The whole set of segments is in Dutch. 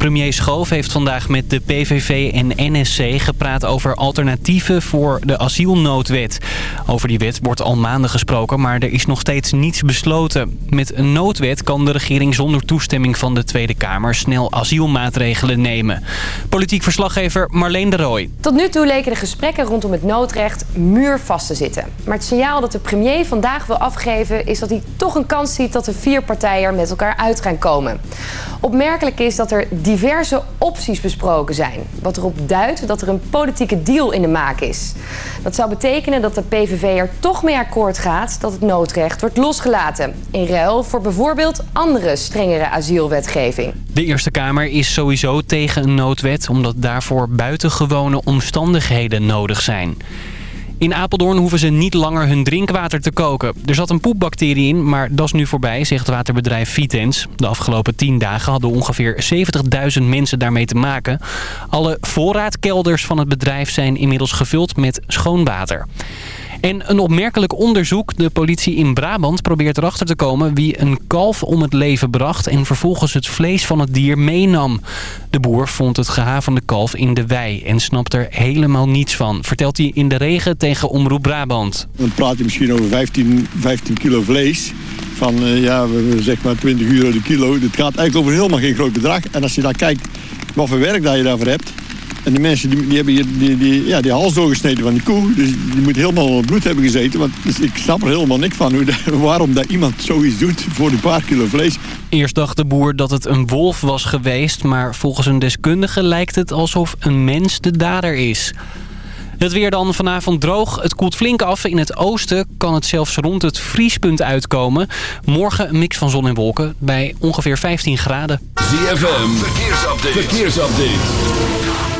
Premier Schoof heeft vandaag met de PVV en NSC gepraat over alternatieven voor de asielnoodwet. Over die wet wordt al maanden gesproken, maar er is nog steeds niets besloten. Met een noodwet kan de regering zonder toestemming van de Tweede Kamer snel asielmaatregelen nemen. Politiek verslaggever Marleen de Rooij. Tot nu toe leken de gesprekken rondom het noodrecht muurvast te zitten. Maar het signaal dat de premier vandaag wil afgeven is dat hij toch een kans ziet dat de vier partijen er met elkaar uit gaan komen. Opmerkelijk is dat er diverse opties besproken zijn. Wat erop duidt dat er een politieke deal in de maak is. Dat zou betekenen dat de PVV er toch mee akkoord gaat dat het noodrecht wordt losgelaten. In ruil voor bijvoorbeeld andere strengere asielwetgeving. De Eerste Kamer is sowieso tegen een noodwet omdat daarvoor buitengewone omstandigheden nodig zijn. In Apeldoorn hoeven ze niet langer hun drinkwater te koken. Er zat een poepbacterie in, maar dat is nu voorbij, zegt waterbedrijf Vitens. De afgelopen 10 dagen hadden ongeveer 70.000 mensen daarmee te maken. Alle voorraadkelders van het bedrijf zijn inmiddels gevuld met schoon water. En een opmerkelijk onderzoek. De politie in Brabant probeert erachter te komen wie een kalf om het leven bracht... en vervolgens het vlees van het dier meenam. De boer vond het gehavende kalf in de wei en snapt er helemaal niets van. Vertelt hij in de regen tegen Omroep Brabant. Dan praat je misschien over 15, 15 kilo vlees van uh, ja, zeg maar 20 euro de kilo. Het gaat eigenlijk over helemaal geen groot bedrag. En als je dan kijkt wat voor werk dat je daarvoor hebt... En die mensen die, die hebben die, die, die, ja, die hals doorgesneden van die koe. Dus die moet helemaal bloed hebben gezeten. Want dus ik snap er helemaal niks van hoe de, waarom dat iemand zoiets doet voor een paar kilo vlees. Eerst dacht de boer dat het een wolf was geweest. Maar volgens een deskundige lijkt het alsof een mens de dader is. Het weer dan vanavond droog. Het koelt flink af. In het oosten kan het zelfs rond het vriespunt uitkomen. Morgen een mix van zon en wolken bij ongeveer 15 graden. ZFM, verkeersupdate. verkeersupdate.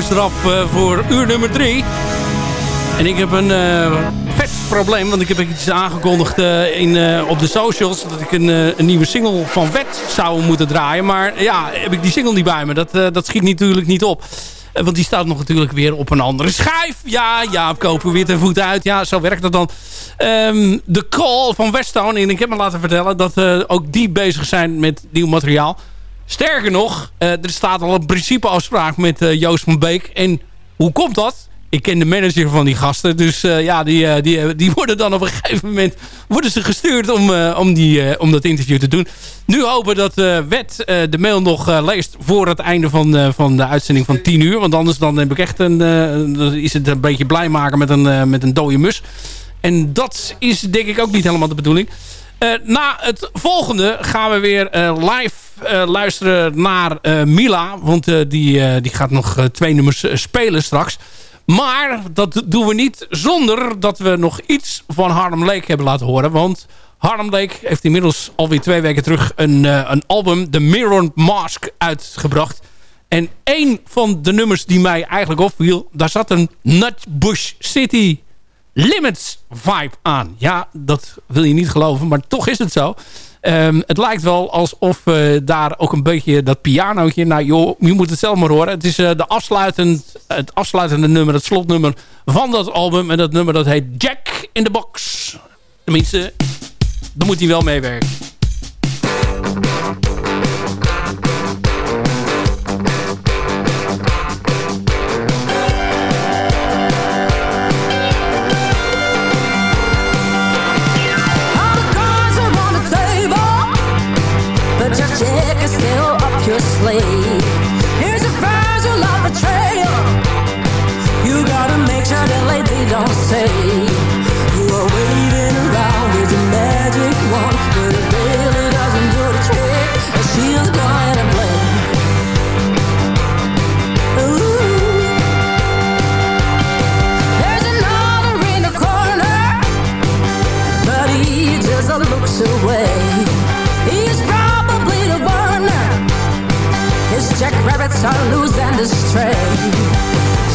Is eraf voor uur nummer drie. En ik heb een vet probleem, want ik heb iets aangekondigd in, op de socials... dat ik een, een, nieuwe single van Wet zou moeten draaien. Maar ja, heb ik die single niet bij me. Dat, dat schiet natuurlijk niet op. Want die staat nog natuurlijk weer op een andere schijf. Ja, ja, kopen weer ten voet uit. Ja, zo werkt dat dan. Ehm, de Call van Westtown. En ik heb me laten vertellen dat ook die bezig zijn met nieuw materiaal. Sterker nog, uh, er staat al een principeafspraak met uh, Joost van Beek. En hoe komt dat? Ik ken de manager van die gasten. Dus uh, ja, die, die, die worden dan op een gegeven moment worden ze gestuurd om, om, die, om dat interview te doen. Nu hopen dat Wet de mail nog leest voor het einde van, van de uitzending van 10 uur. Want anders dan heb ik echt een, is het een beetje blij maken met een, met een dode mus. En dat is denk ik ook niet helemaal de bedoeling. Uh, na het volgende gaan we weer uh, live uh, luisteren naar Mila. Want die, die gaat nog twee nummers spelen straks. Maar dat doen we niet zonder dat we nog iets van Harlem Lake hebben laten horen. Want Harlem Lake heeft inmiddels alweer twee weken terug een, een album, The Mirror Mask, uitgebracht. En één van de nummers die mij eigenlijk opviel, daar zat een Nutbush City Limits vibe aan. Ja, dat wil je niet geloven, maar toch is het zo. Um, het lijkt wel alsof uh, daar ook een beetje dat pianootje... Nou joh, je moet het zelf maar horen. Het is uh, de afsluitend, het afsluitende nummer, het slotnummer van dat album. En dat nummer dat heet Jack in the Box. Tenminste, dan moet hij wel meewerken. Rabbits are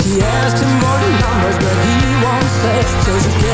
She him for the numbers but he won't say. So she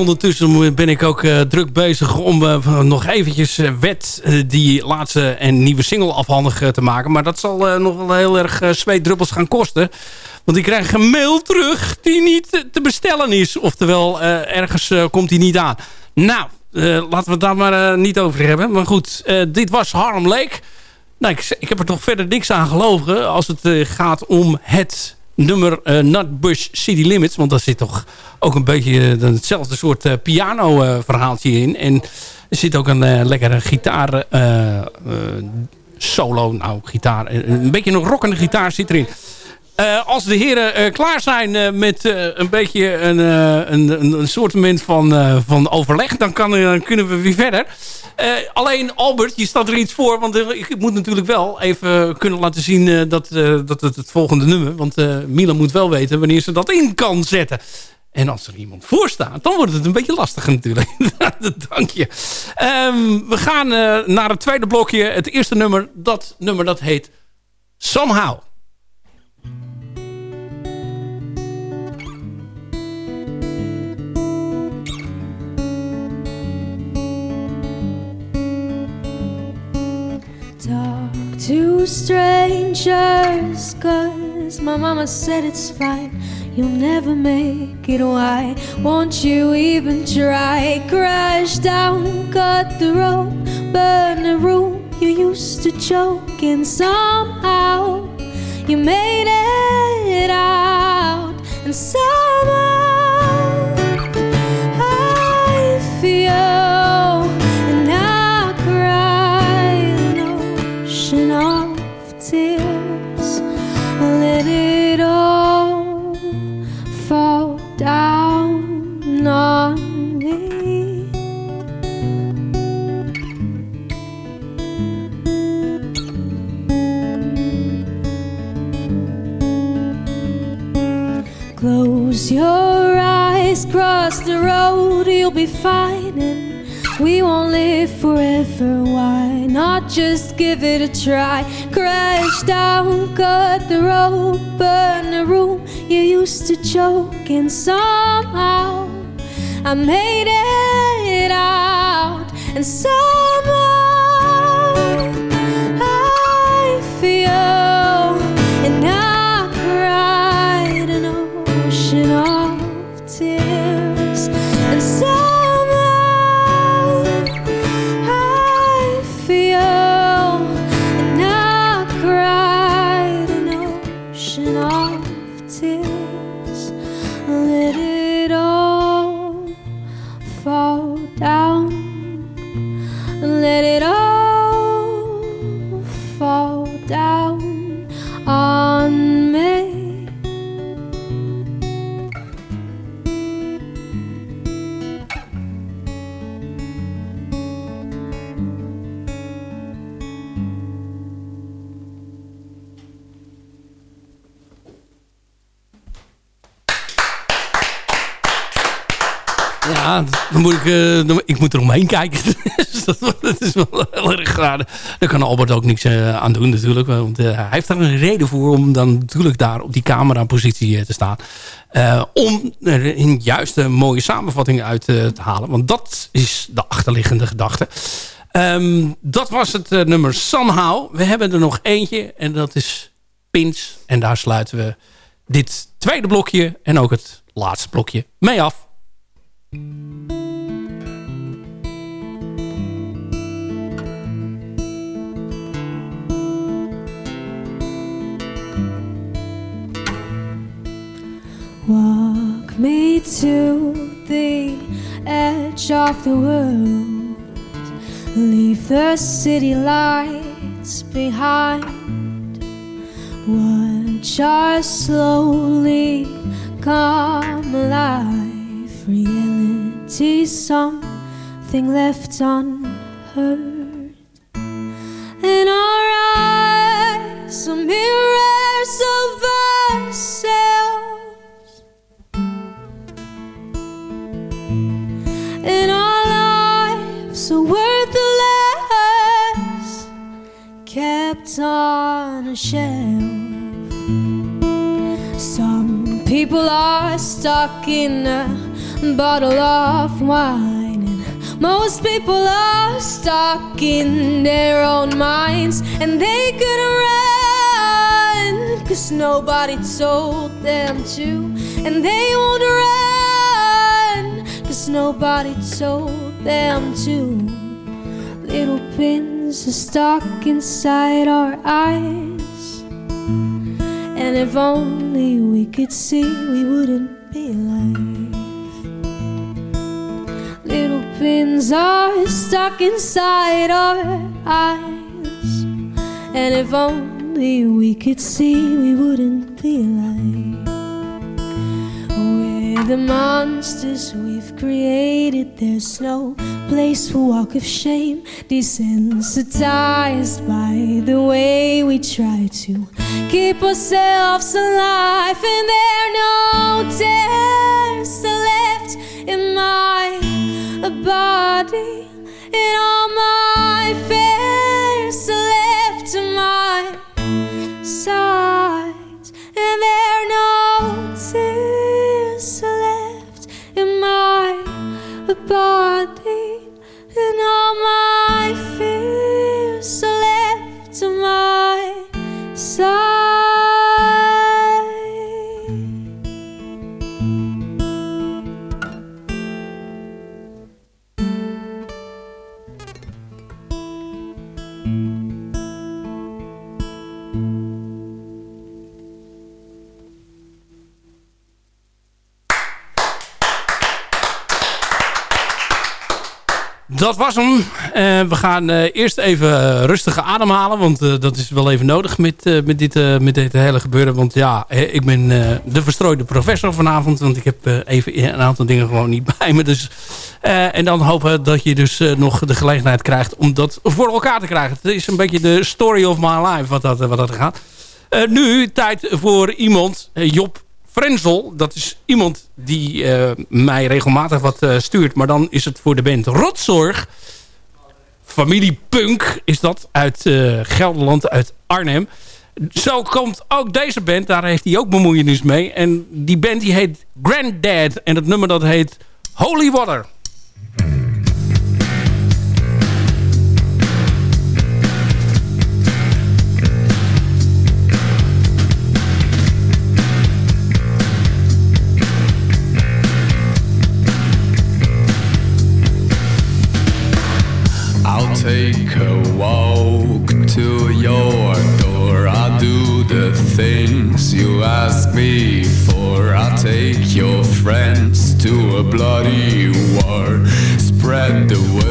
ondertussen ben ik ook uh, druk bezig om uh, nog eventjes uh, Wet die laatste en nieuwe single afhandig te maken. Maar dat zal nog wel heel erg zweetdruppels gaan kosten. Want ik krijg een mail terug die niet te bestellen is. Oftewel, ergens komt die niet aan. Nou, laten we het daar maar niet over hebben. Maar goed, dit was Harlem Lake. Nou, ik, ik, heb er toch verder niks aan gelogen als het gaat om het nummer uh, Nutbush City Limits. Want daar zit toch ook een beetje uh, hetzelfde soort uh, piano verhaaltje in. En Er zit ook een lekkere gitaar solo. Nou, gitaar. Een beetje een rockende gitaar zit erin. Als de heren klaar zijn met een beetje een, een, een soort van, van overleg... dan kan, kunnen we weer verder. Alleen Albert, je staat er iets voor. Want ik moet natuurlijk wel even kunnen laten zien dat, dat het het volgende nummer... want Milan moet wel weten wanneer ze dat in kan zetten. En als er iemand voor staat, dan wordt het een beetje lastiger natuurlijk. Dank je. Um, we gaan naar het tweede blokje. Het eerste nummer, dat nummer dat heet Somehow. To strangers Cause my mama said it's fine. You'll never make it, why won't you even try? Crash down, cut the rope, burn the room You used to choke and somehow You made it out. And somehow your eyes cross the road, you'll be fine, and we won't live forever. Why not just give it a try? Crash down, cut the road, burn the room. You used to choke, and somehow I made it out, and somehow. Ik, uh, ik moet er omheen kijken. Dus dat, is wel heel erg raar. Daar kan Albert ook niks uh, aan doen natuurlijk. Want uh, hij heeft daar een reden voor om dan natuurlijk daar op die camerapositie te staan. om er een juiste mooie samenvatting uit te halen. Want dat is de achterliggende gedachte. Um, dat was het nummer Somehow. We hebben er nog eentje en dat is Pins. En daar sluiten we dit tweede blokje en ook het laatste blokje mee af. To the edge of the world. Leave the city lights behind. Watch us slowly come alive. Reality, something left unheard. Bottle of wine, and most people are stuck in their own minds, and they couldn't run, cause nobody told them to, and they won't run. Cause nobody told them to. Little pins are stuck inside our eyes. And if only we could see, we wouldn't be alive. Pins are stuck inside our eyes. And if only we could see, we wouldn't be alive. We're the monsters we've created. There's no place for walk of shame. Desensitized by the way we try to keep ourselves alive, and there are no tears body, Dat was hem. Eh, we gaan eh, eerst even uh, rustige ademhalen. Want dat is wel even nodig met, met, dit, met dit hele gebeuren. Want ja, ik ben de verstrooide professor vanavond. Want ik heb even een aantal dingen gewoon niet bij me. Dus, en dan hopen dat je dus nog de gelegenheid krijgt om dat voor elkaar te krijgen. Het is een beetje de story of my life wat dat, wat dat gaat. nu tijd voor iemand, Job Frenzel, dat is iemand die uh, mij regelmatig wat uh, stuurt. Maar dan is het voor de band Rotzorg. Familie Punk is dat uit uh, Gelderland, uit Arnhem. Zo komt ook deze band, daar heeft hij ook bemoeienis mee. En die band die heet Granddad. En het nummer dat heet Holy Water. Take a walk to your door. I'll do the things you ask me for. I'll take your friends to a bloody war. Spread the word.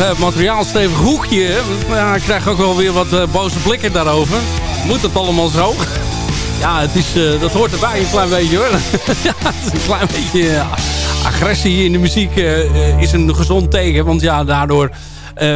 Eh, materiaal, stevig hoekje. Ja, ik krijg ook wel weer wat eh, boze blikken daarover. Moet het allemaal zo? Ja, het is, eh, dat hoort erbij een klein beetje hoor. ja, een klein beetje agressie in de muziek is een gezond teken. Want ja, daardoor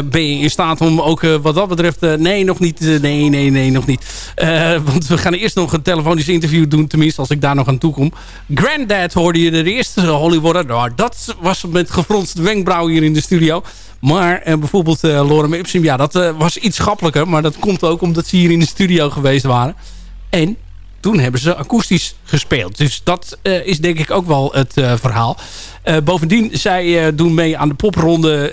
ben je in staat om ook wat dat betreft... nee, nog niet. nee, nee, nee, nog niet. Eh, want we gaan eerst nog een telefonisch interview doen. Tenminste, als ik daar nog aan toe kom. Granddad hoorde je de eerste Hollywood. Nou, dat was met gefronste wenkbrauw hier in de studio. Maar eh, bijvoorbeeld eh, Lorem Ipsum, ja, dat was iets schappelijker. Maar dat komt ook omdat ze hier in de studio geweest waren. En toen hebben ze akoestisch gespeeld. Dus dat is denk ik ook wel het verhaal. Bovendien, zij doen mee aan de popronde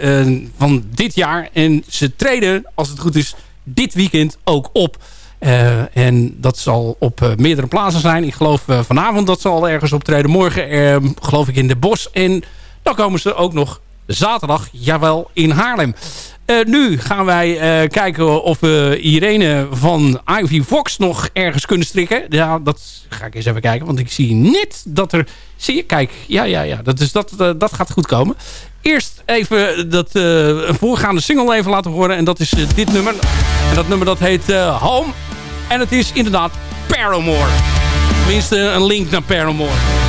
van dit jaar. En ze treden, als het goed is, dit weekend ook op. Eh, en dat zal op eh, meerdere plaatsen zijn. Ik geloof eh, vanavond dat ze al ergens optreden. Morgen eh, geloof ik in de Bos. En dan komen ze ook nog zaterdag, jawel, in Haarlem. Nu gaan wij kijken of we Irene van Ivy Fox nog ergens kunnen strikken. Ja, dat ga ik eens even kijken. Want ik zie net dat er... Zie je? Kijk, ja, ja, ja. Dat, is, dat, dat gaat goed komen. Eerst even dat, eh, een voorgaande single even laten horen. En dat is eh, dit nummer. En dat nummer dat heet eh, Home. En het is inderdaad Paramore. Tenminste, een link naar Paramore.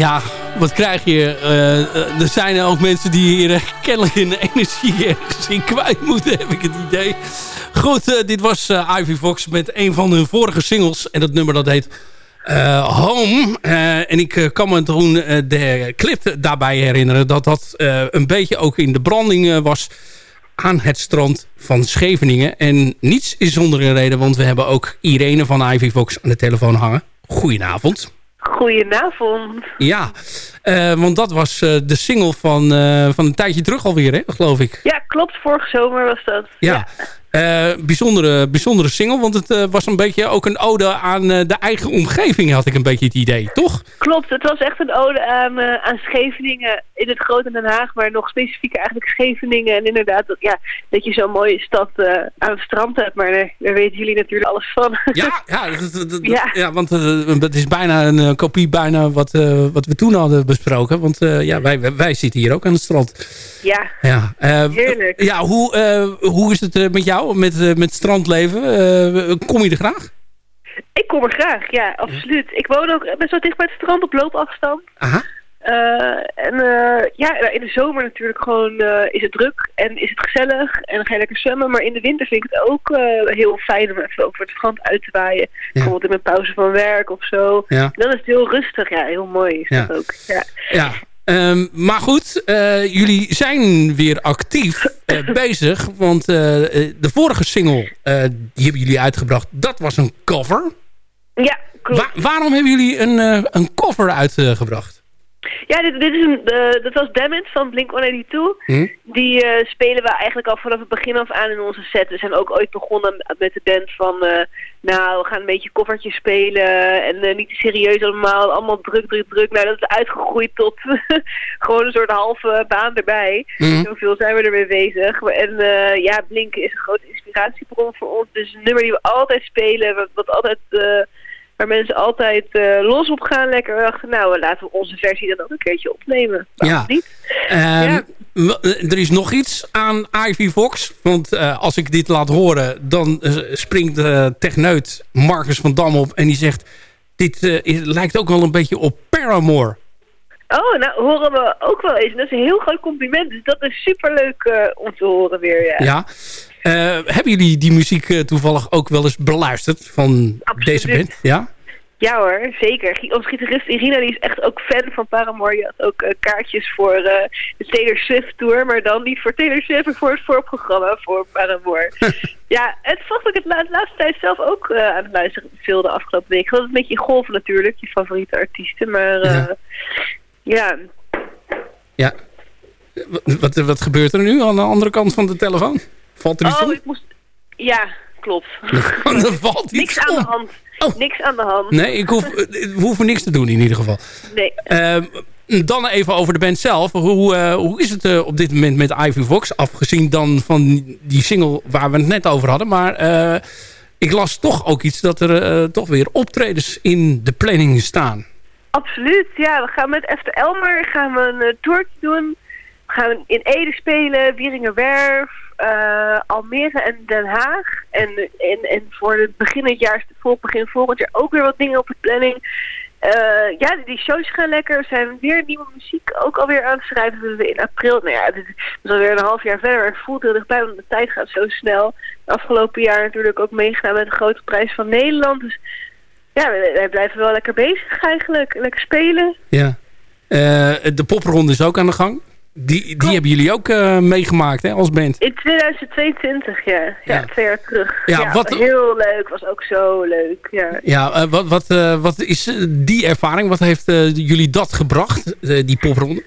Ja, wat krijg je? Eh, eh, er zijn ook mensen die hier eh, kennelijk hun energie ergens in kwijt moeten, heb ik het idee. Goed, dit was Ivy Fox met een van hun vorige singles. En dat nummer dat heet Home. En ik kan me toen de clip daarbij herinneren... dat dat een beetje ook in de branding was aan het strand van Scheveningen. En niets is zonder een reden, want we hebben ook Irene van Ivy Fox aan de telefoon hangen. Goedenavond. Goedenavond. Ja, eh, want dat was eh, de single van, eh, van een tijdje terug alweer, hè, geloof ik. Ja, klopt. Vorige zomer was dat. Ja. Bijzondere, bijzondere single, want het eh, was een beetje ook een ode aan eh, de eigen omgeving, had ik een beetje het idee, toch? Klopt, het was echt een ode aan, eh, aan Scheveningen in het grote Den Haag, maar nog specifiek eigenlijk Scheveningen. En inderdaad, dat, ja, dat je zo'n mooie stad eh, aan het strand hebt, maar daar, weten jullie natuurlijk alles van. Ja, ja, Ja. ja want eh, het is bijna een eh, kopie bijna wat, eh, wat we toen hadden besproken. Want eh, ja, wij, wij- zitten hier ook aan het strand. ja, Ja, eh, Heerlijk. Ja, hoe, eh, hoe is het eh, met jou, met, eh, met strandleven? Eh, kom je er graag? ik kom er graag, ja, absoluut. Ik woon ook best wel dicht bij het strand op loopafstand. Aha. Eh, en ja, in de zomer natuurlijk gewoon is het druk en is het gezellig en dan ga je lekker zwemmen. Maar in de winter vind ik het ook heel fijn om even over het strand uit te waaien. Bijvoorbeeld in mijn pauze van werk of zo. Ja. Dan is het heel rustig, ja, heel mooi is Ja. dat ook. Ja. Ehm, maar goed, eh, jullie zijn weer actief eh, bezig. Want eh, de vorige single, die hebben jullie uitgebracht, dat was een cover. Ja, klopt. Wa- waarom hebben jullie een, een cover uitgebracht? Ja, dit, dit is een, dat was Damn It van Blink-182. Hm? Die eh, spelen we eigenlijk al vanaf het begin af aan in onze set. We zijn ook ooit begonnen met de band van... eh, nou, we gaan een beetje koffertjes spelen en eh, niet te serieus allemaal. Allemaal druk, druk, druk. Nou, dat is uitgegroeid tot gewoon een soort halve baan erbij. Mhm. Zoveel zijn we ermee bezig. En eh, ja, Blink is een grote inspiratiebron voor ons. Dus een nummer die we altijd spelen, wat, wat altijd... eh, waar mensen altijd eh, los op gaan. Lekker dachten, nou, laten we onze versie dan ook een keertje opnemen. Ja. niet? Ehm, Ja. eh, Er is nog iets aan Ivy Fox. Want eh, als ik dit laat horen, dan eh, springt eh techneut Marcus van Dam op. En die zegt, dit eh, is- lijkt ook wel een beetje op Paramore. Oh, nou horen we ook wel eens. En dat is een heel groot compliment. Dus dat is superleuk eh om te horen weer, ja. Ja. Eh, hebben jullie die muziek eh, toevallig ook wel eens beluisterd van deze band? Ja? Ja hoor, zeker. Onze gitarist Irina die is echt ook fan van Paramore. Die had ook eh, kaartjes voor de Taylor Swift Tour. Maar dan niet voor Taylor Swift, maar voor het voorprogramma voor Paramore. ja, het vond ik het la laatste tijd zelf ook aan het luisteren veel de afgelopen week. Dat is een beetje golven natuurlijk, je favoriete artiesten. Maar ja. Ja. Wat, wat, wat gebeurt er nu aan de andere kant van de telefoon? Valt er iets Oh, ik moest... Ja, klopt. er valt Niks aan de hand. Niks aan de hand. Nee, ik hoef, eh, we hoeven niks te doen in ieder geval. Nee. Ehm, dan even over de band zelf. Hoe, eh, hoe is het eh, op dit moment met Ivy Vox? Afgezien dan van die single waar we het net over hadden. Maar ik las toch ook iets dat er toch weer optredens in de planning staan. Absoluut, ja. We gaan met Efter Elmer gaan we een toertje doen. We gaan in Ede spelen, Wieringerwerf, uh, Almere en Den Haag. En, en, en voor het begin het jaar, vol begin volgend jaar ook weer wat dingen op de planning. Uh, ja, die shows gaan lekker. We zijn weer nieuwe muziek ook alweer aan het schrijven. We in april, nou ja, het is alweer een half jaar verder. Het voelt heel dichtbij, want de tijd gaat zo snel. Afgelopen jaar natuurlijk ook meegedaan met de grote prijs van Nederland. Dus ja, wij blijven wel lekker bezig eigenlijk. Lekker spelen. Ja. Uh, de popronde is ook aan de gang. Die, die hebben jullie ook uh, meegemaakt hè, als band? In 2022, ja. Ja, ja. twee jaar terug. Ja, ja wat, heel leuk. Was ook zo leuk, ja. Ja, uh, wat, wat, uh, wat is die ervaring? Wat heeft jullie dat gebracht, die popronde?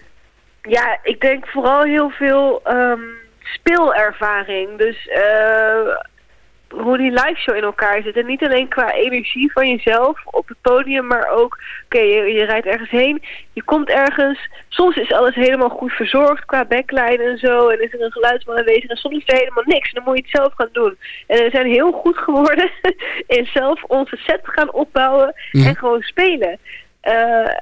Ja, ik denk vooral heel veel um, speelervaring. Dus hoe die live show in elkaar zit. En niet alleen qua energie van jezelf op het podium, maar ook, oké, okay, je, je, rijdt ergens heen, je komt ergens. Soms is alles helemaal goed verzorgd qua backline en zo. En is er een geluidsman aanwezig. En soms is er helemaal niks. En dan moet je het zelf gaan doen. En we zijn heel goed geworden in zelf onze set gaan opbouwen mm. en gewoon spelen. Uh,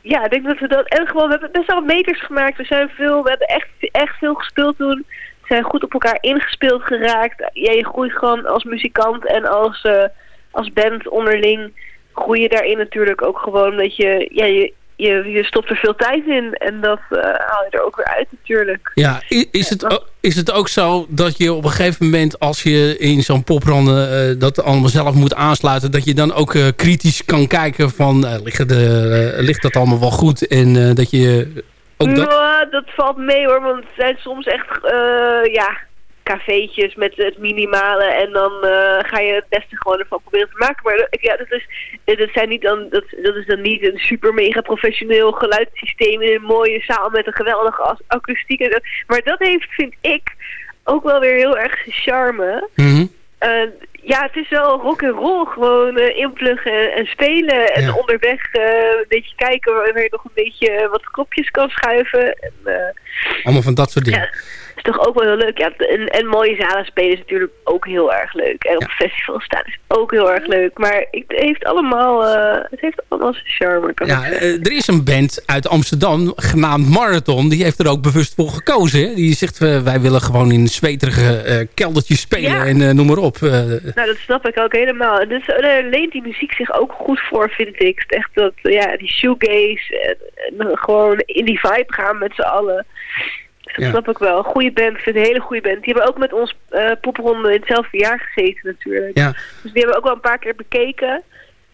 ja, ik denk dat we dat... En gewoon, we hebben best wel meters gemaakt. We zijn veel, we hebben echt, echt veel gespeeld toen zijn goed op elkaar ingespeeld geraakt. Ja, je groeit gewoon als muzikant en als, uh, als band onderling groei je daarin natuurlijk ook gewoon dat je, ja, je, je, je stopt er veel tijd in en dat eh, haal je er ook weer uit natuurlijk. Ja, is het, ook, is het ook zo dat je op een gegeven moment... als je in zo'n popronde eh, dat allemaal zelf moet aansluiten... dat je dan ook eh, kritisch kan kijken van... eh, ligt, de, eh, ligt dat allemaal wel goed? En eh, dat je ook dat... Nou, dat valt mee hoor, want het zijn soms echt, eh, ja, cafeetjes met het minimale en dan eh, ga je het beste gewoon ervan proberen te maken. Maar ja, dat is, dat zijn niet dan, dat, dat is dan niet een super mega professioneel geluidssysteem in een mooie zaal met een geweldige akoestiek. En dat, maar dat heeft, vind ik, ook wel weer heel erg charme. Mhm. Eh, ja, het is wel rock roll. Gewoon eh, inpluggen en spelen. En onderweg eh, een beetje kijken waar je nog een beetje eh, wat knopjes kan schuiven. En, Allemaal van dat soort dingen. ja, is toch ook wel heel leuk. Ja, en, en mooie zalen spelen is natuurlijk ook heel erg leuk. En op festivals staan is ook heel erg leuk. Maar ik, het heeft allemaal, eh, het heeft allemaal zijn charme. Ja, eh, er is een band uit Amsterdam, genaamd Marathon. Die heeft er ook bewust voor gekozen. Hè? Die zegt, eh, wij willen gewoon in zweterige eh, keldertjes spelen Ja. en noem maar op. Nou, dat snap ik ook helemaal. Dus daar leent die muziek zich ook goed voor, vind ik. Echt dat, ja, die shoegaze en, en gewoon in die vibe gaan met z'n allen. Dat Ja. snap ik wel. Goede band, ik vind het een hele goede band. Die hebben ook met ons popronde in hetzelfde jaar gezeten natuurlijk. Ja. Dus die hebben we ook wel een paar keer bekeken.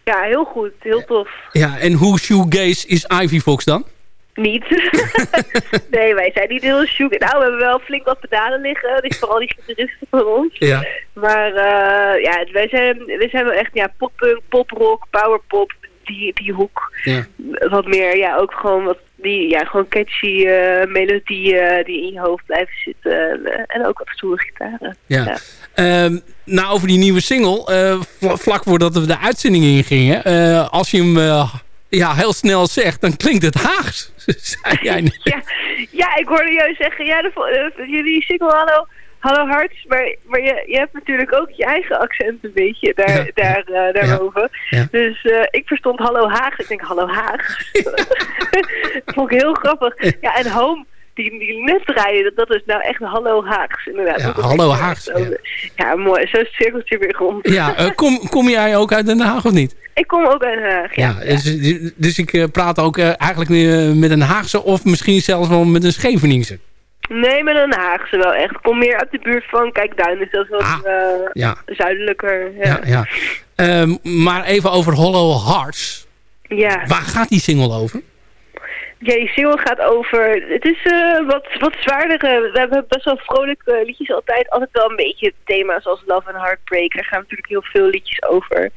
Ja, heel goed. Heel tof. ja, en hoe shoegaze is Ivy Fox dan? Niet. nee, wij zijn niet heel shoe. Nou, we hebben wel flink wat pedalen liggen. Dus vooral die gitaristen van ons. Ja. Maar eh, ja, wij zijn, wij zijn wel echt ja, poppunk, poprock, powerpop, die, die hoek. Ja. Wat meer, ja, ook gewoon wat die, ja, gewoon catchy eh, melodieën die in je hoofd blijven zitten. En, eh, en ook wat stoere gitaren. Ja. Ehm, nou, over die nieuwe single. eh, vla- vlak voordat we de uitzending ingingen. eh als je hem eh, ja, heel snel zegt, dan klinkt het Haags. Zei jij net. ja, ja, ik hoorde jou zeggen, ja, de, eh, jullie single Hallo, Hallo Harts, maar, maar je, je hebt natuurlijk ook je eigen accent een beetje daar, Ja, daar, eh, daarboven. ja. Dus eh, ik verstond Hallo Haag, ik denk Hallo Haag. Vond ik heel grappig. Ja, en Home, die, die net draaien, dat, dat is nou echt Hallo Haags, inderdaad. Ja, Hallo Haags, Ja. mooi, zo is het cirkeltje weer rond. Ja, eh, kom, kom jij ook uit Den Haag of niet? Ik kom ook uit Den Haag, ja. Dus, dus ik praat ook eigenlijk met een Haagse of misschien zelfs wel met een Scheveningse. Nee, met een Haagse wel echt. Kom meer uit de buurt van Kijkduin, dus dat is wat eh, ja. zuidelijker. Ja. Ja, ja. Ehm, maar even over Hollow Hearts. ja. Waar gaat die single over? Ja, die single gaat over... Het is eh, wat, wat zwaardere... We hebben best wel vrolijke liedjes altijd. Altijd wel een beetje thema's als Love and Heartbreak. Daar gaan natuurlijk heel veel liedjes over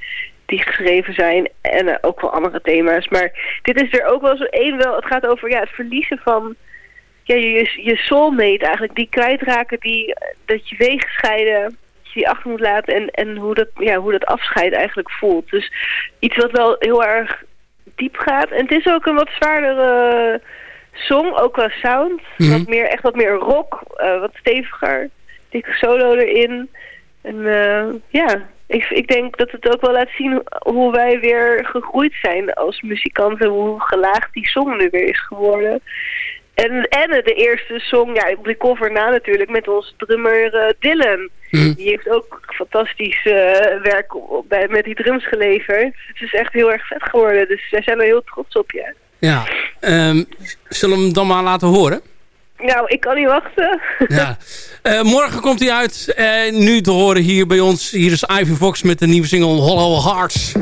die geschreven zijn. En eh, ook wel andere thema's. Maar dit is er ook wel zo één wel. Het gaat over ja, het verliezen van... Ja, je, je soulmate eigenlijk. Die kwijtraken, die, dat je wegen scheiden... Dat je die achter moet laten. En, en hoe, dat, ja, hoe dat afscheid eigenlijk voelt. Dus iets wat wel heel erg diep gaat. En het is ook een wat zwaardere song, ook qua sound. Mhm. Wat meer, echt wat meer rock, eh, wat steviger. Dikke solo erin. En eh, ja, ik, ik denk dat het ook wel laat zien hoe wij weer gegroeid zijn als muzikanten. Hoe gelaagd die song nu weer is geworden. En, en de eerste song, ja, op de cover na natuurlijk, met onze drummer eh, Dylan. Mhm. Die heeft ook fantastisch eh, werk bij, met die drums geleverd. Het is echt heel erg vet geworden, dus wij zijn er heel trots op, ja. Ja. Ehm, zullen we hem dan maar laten horen? Nou, ik kan niet wachten. Ja. Eh, morgen komt hij uit. Nu te horen hier bij ons. Hier is Ivy Fox met de nieuwe single Hollow Hearts.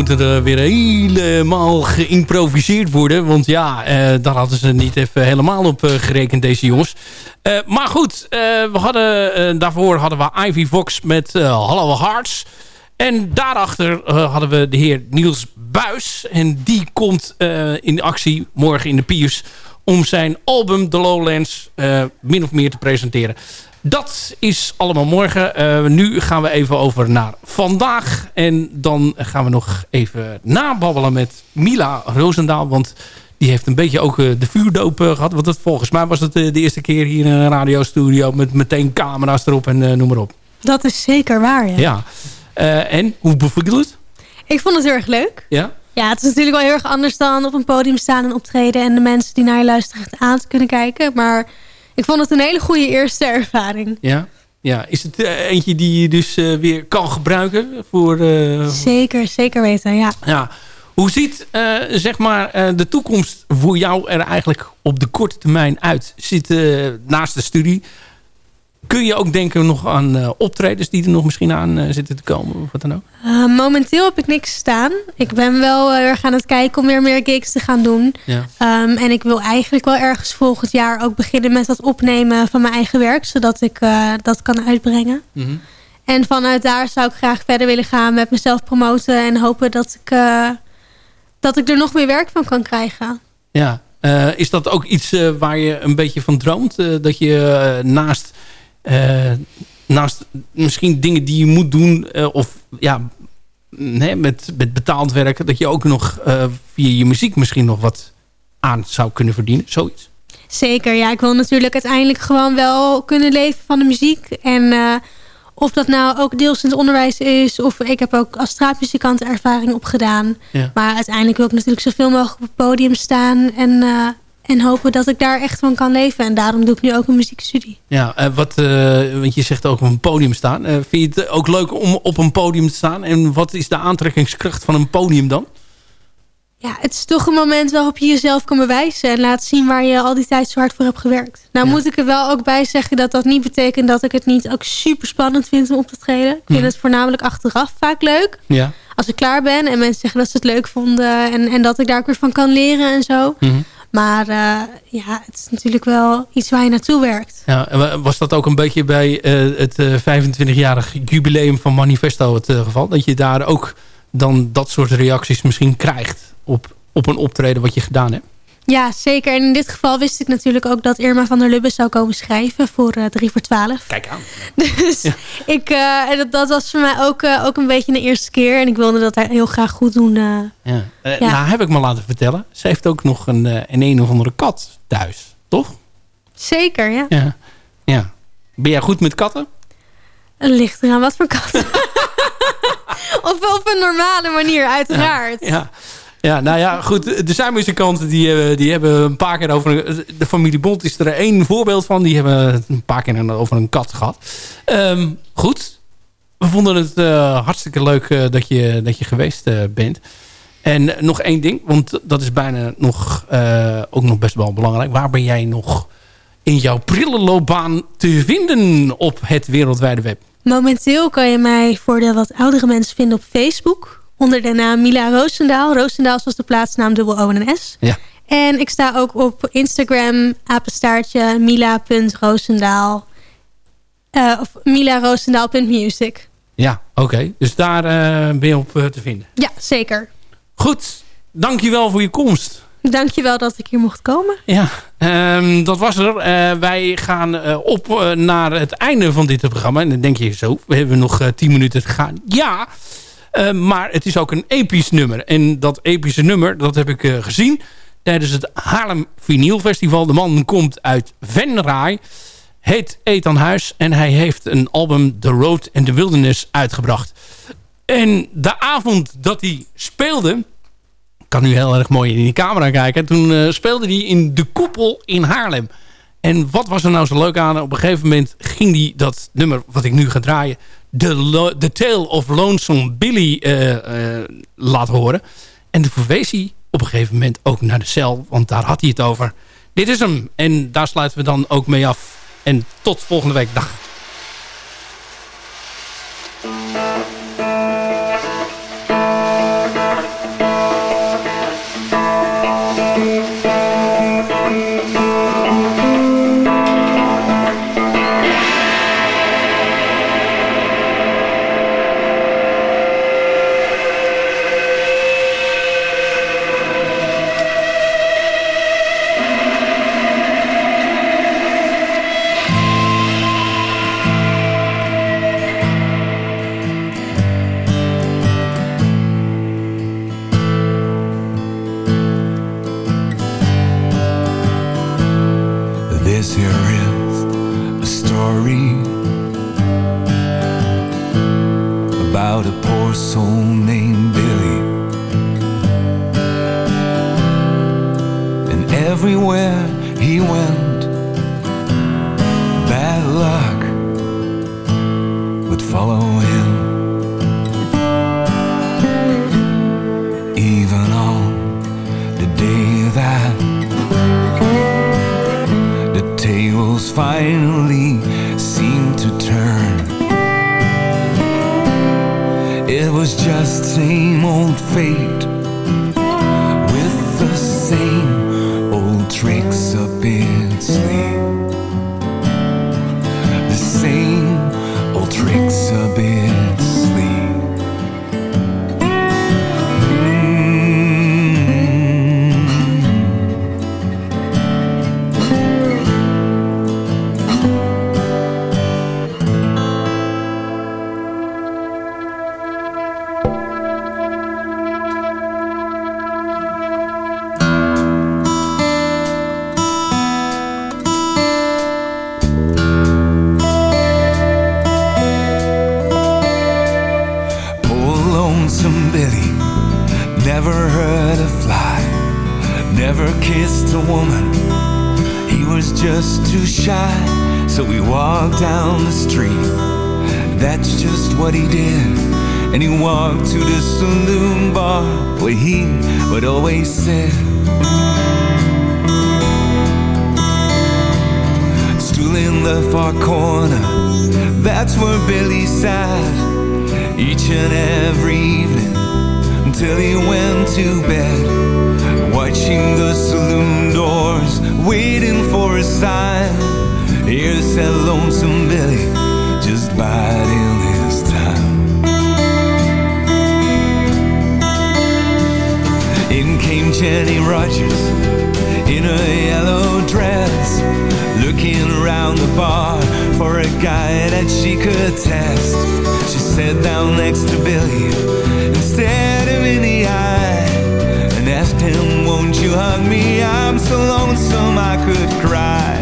Moet er weer helemaal geïmproviseerd worden. Want ja, eh, daar hadden ze niet even helemaal op eh, gerekend, deze jongens. Eh, maar goed, we hadden, daarvoor hadden we Ivy Fox met Hallo Hearts. En daarachter hadden we de heer Niels Buis. En die komt in actie morgen in de Piers... om zijn album The Lowlands min of meer te presenteren. Dat is allemaal morgen. Eh, nu gaan we even over naar vandaag. En dan gaan we nog even nababbelen met Mila Roosendaal. Want die heeft een beetje ook eh, de vuurdoop eh, gehad. Want volgens mij was het de eerste keer hier in een radiostudio... met meteen camera's erop en noem maar op. Dat is zeker waar, ja. Ja. En, hoe beviel het? Ik vond het heel erg leuk. Ja? Ja, het is natuurlijk wel heel erg anders dan op een podium staan en optreden... en de mensen die naar je luisteren aan te kunnen kijken. Maar ik vond het een hele goede eerste ervaring. Ja? Ja, is het eh, eentje die je dus eh, weer kan gebruiken voor... eh, Zeker, zeker weten, ja. ja. Hoe ziet zeg maar, de toekomst voor jou er eigenlijk op de korte termijn uit? Zit naast de studie kun je ook denken nog aan eh, optredens die er nog misschien aan eh, zitten te komen? Of wat dan ook? Eh, momenteel heb ik niks staan. Ik ben wel erg aan het kijken om weer meer gigs te gaan doen. Ja. Ehm, en ik wil eigenlijk wel ergens volgend jaar ook beginnen met het opnemen van mijn eigen werk. Zodat ik dat kan uitbrengen. Mhm. En vanuit daar zou ik graag verder willen gaan met mezelf promoten. En hopen dat ik, dat ik er nog meer werk van kan krijgen. Ja. Is dat ook iets waar je een beetje van droomt? Dat je naast, naast misschien dingen die je moet doen... eh, of ja, nee, met, met betaald werk... dat je ook nog eh, via je muziek misschien nog wat aan zou kunnen verdienen? Zoiets? Zeker, ja. Ik wil natuurlijk uiteindelijk gewoon wel kunnen leven van de muziek. En eh, of dat nou ook deels in het onderwijs is... of ik heb ook als straatmuzikant ervaring opgedaan. Ja. Maar uiteindelijk wil ik natuurlijk zoveel mogelijk op het podium staan... en, eh, en hopen dat ik daar echt van kan leven. En daarom doe ik nu ook een muziekstudie. Ja, eh, wat, eh, want je zegt ook op een podium staan. Eh, vind je het ook leuk om op een podium te staan? En wat is de aantrekkingskracht van een podium dan? Ja, het is toch een moment waarop je jezelf kan bewijzen... en laat zien waar je al die tijd zo hard voor hebt gewerkt. Nou moet ik er wel ook bij zeggen dat dat niet betekent... dat ik het niet ook super spannend vind om op te treden. Ik vind Mhm. het voornamelijk achteraf vaak leuk. Ja. Als ik klaar ben en mensen zeggen dat ze het leuk vonden... en, en dat ik daar ook weer van kan leren en zo. Mhm. Maar eh, ja, het is natuurlijk wel iets waar je naartoe werkt. Ja, en wa- was dat ook een beetje bij eh, het eh, 25-jarig jubileum van Manifesto het eh, geval? Dat je daar ook dan dat soort reacties misschien krijgt op, op een optreden wat je gedaan hebt? Ja, zeker. En in dit geval wist ik natuurlijk ook dat Irma van der Lubbe zou komen schrijven voor eh 3 voor 12. Kijk aan. Dus ik, en dat, dat was voor mij ook, eh, ook een beetje de eerste keer. En ik wilde dat heel graag goed doen. Ja. Ja. Nou, heb ik me laten vertellen. Ze heeft ook nog een, een een of andere kat thuis, toch? Zeker, ja. Ja. ja. Ben jij goed met katten? Het ligt eraan wat voor kat. of op een normale manier, uiteraard. Ja. Ja, nou ja, goed. Er zijn muzikanten die, eh, die hebben een paar keer over... De familie Bond is er één voorbeeld van. Die hebben een paar keer over een kat gehad. Ehm, goed. We vonden het eh, hartstikke leuk eh, dat, je, dat je geweest bent. En nog één ding, want dat is bijna nog, ook nog best wel belangrijk. Waar ben jij nog in jouw prille loopbaan te vinden op het wereldwijde web? Momenteel kan je mij voor de wat oudere mensen vinden op Facebook. Onder de naam Mila Roosendaal. Roosendaal is de plaatsnaam dubbel O en S. Ja. En ik sta ook op Instagram, apenstaartje, mila.roosendaal. Eh of milaroosendaal.music. Ja, oké. Dus daar eh, ben je op eh, te vinden. Ja, zeker. Goed, dankjewel voor je komst. Dankjewel dat ik hier mocht komen. Ja, ehm, dat was er. Wij gaan op naar het einde van dit programma. En dan denk je zo, we hebben nog 10 minuten te gaan. Ja, eh, maar het is ook een episch nummer. En dat epische nummer, dat heb ik eh, gezien tijdens het Haarlem Vinyl Festival. De man komt uit Venray, heet Ethan Huis. En hij heeft een album The Road and the Wilderness uitgebracht. En de avond dat hij speelde kan nu heel erg mooi in die camera kijken. Toen eh, speelde hij in De Koepel in Haarlem. En wat was er nou zo leuk aan? Op een gegeven moment ging hij dat nummer wat ik nu ga draaien... Lo- The Tale of Lonesome Billy eh, eh, laten horen. En toen verwees hij op een gegeven moment ook naar de cel. Want daar had hij het over. Dit is hem. En daar sluiten we dan ook mee af. En tot volgende week. Dag. It was just same old fate With the same old tricks up its sleeve I could cry.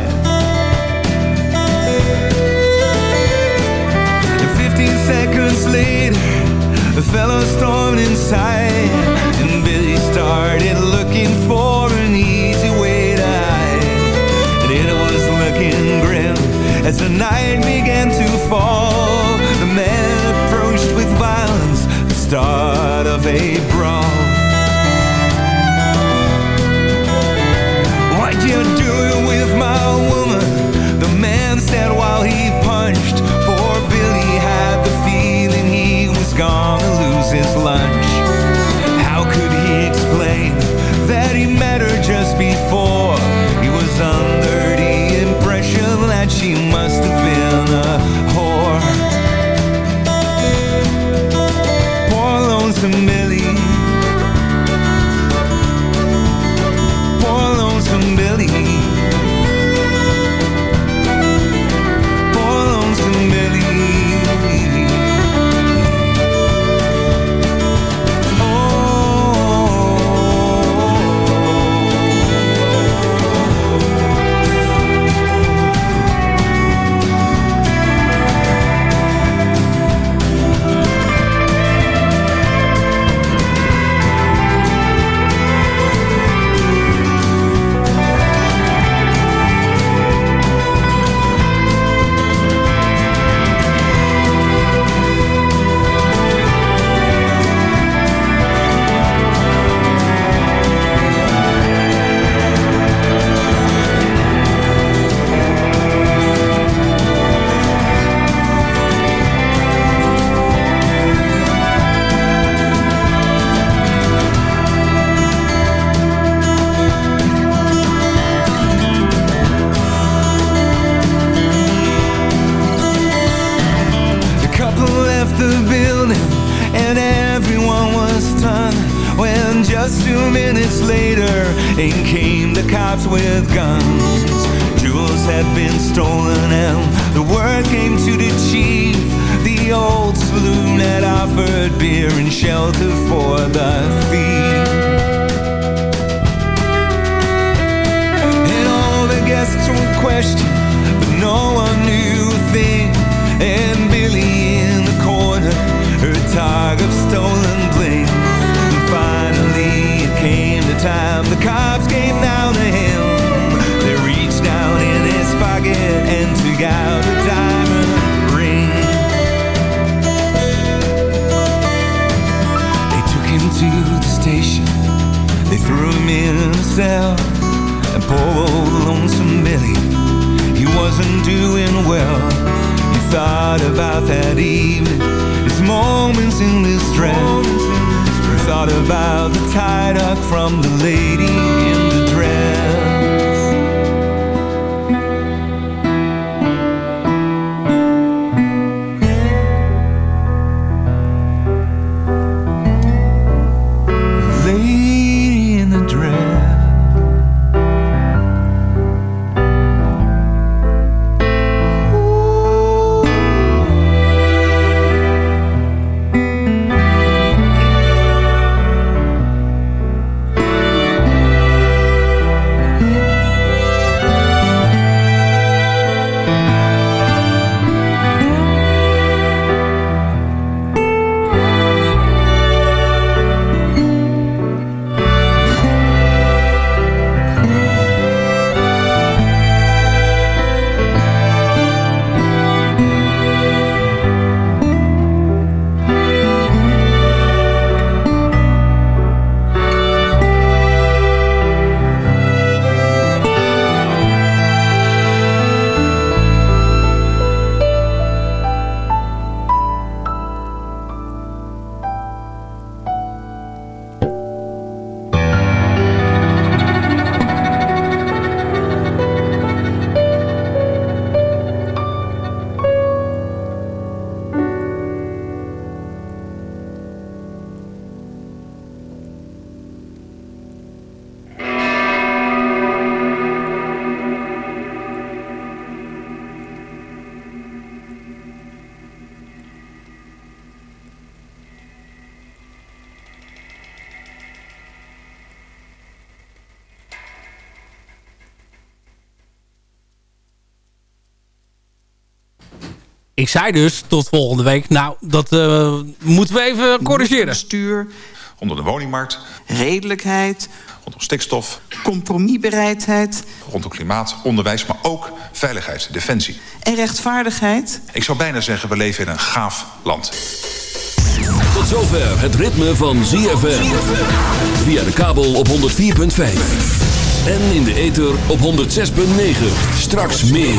And 15 seconds later, a fellow stormed inside, and Billy started looking for an easy way to hide. And it was looking grim as the night began to fall. The man approached with violence, the start of a is line Ik zei dus tot volgende week. Nou, dat eh, moeten we even corrigeren. Stuur, Onder de woningmarkt, redelijkheid, rondom stikstof, compromisbereidheid rondom klimaat, onderwijs, maar ook veiligheid, defensie. en rechtvaardigheid. Ik zou bijna zeggen, we leven in een gaaf land. Tot zover het ritme van ZFM. Via de kabel op 104.5. En in de ether op 106.9. Straks meer.